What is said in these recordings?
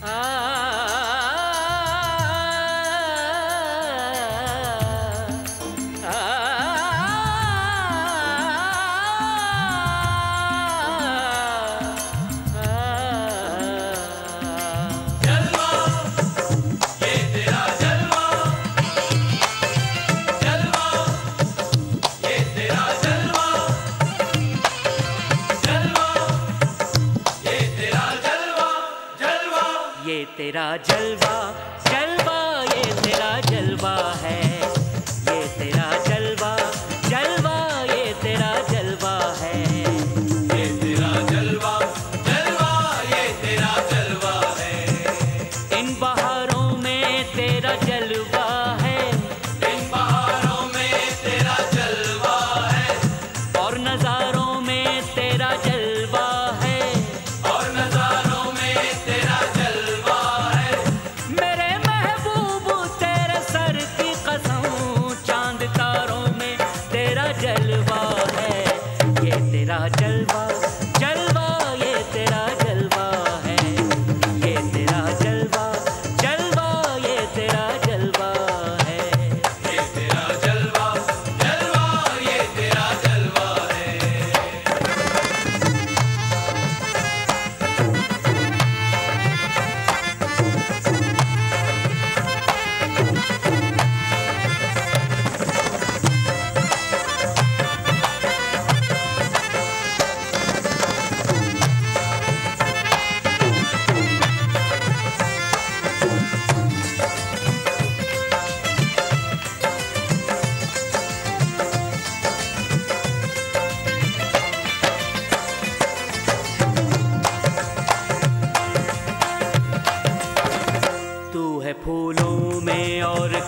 Ah. तेरा जलवा जलवा ये तेरा जलवा है।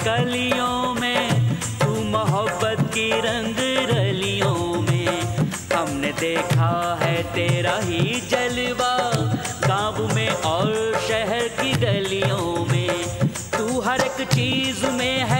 कलियों में, तू मोहब्बत की रंग रलियों में। हमने देखा है तेरा ही जलवा, गाँव में और शहर की गलियों में। तू हर एक चीज़ में है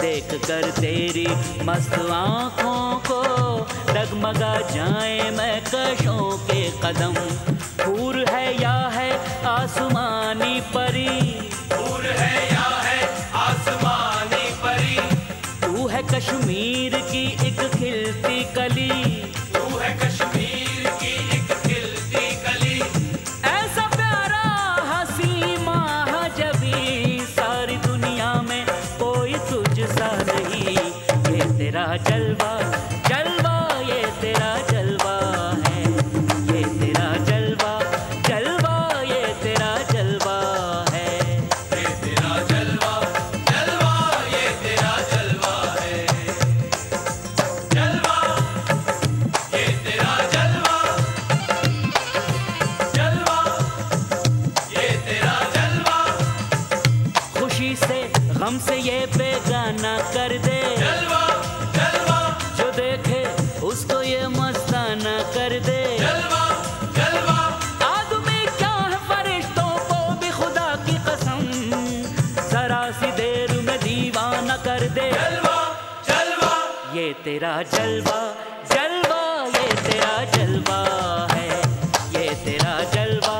देख कर तेरी मस्त आँखों को डगमगा जाए मैं कशों के कदम। फूर है या है आसमानी परी? दूर है या है आसमानी परी? तू है कश्मीर की एक हमसे ये बेगाना कर दे जलवा, जलवा। जो देखे उसको ये मस्ताना कर दे जलवा, जलवा। आदमी क्या है फरिश्तों को भी खुदा की कसम जरा सी देर में दीवाना कर दे जलवा, जलवा। ये तेरा जलवा जलवा ये तेरा जलवा है ये तेरा जलवा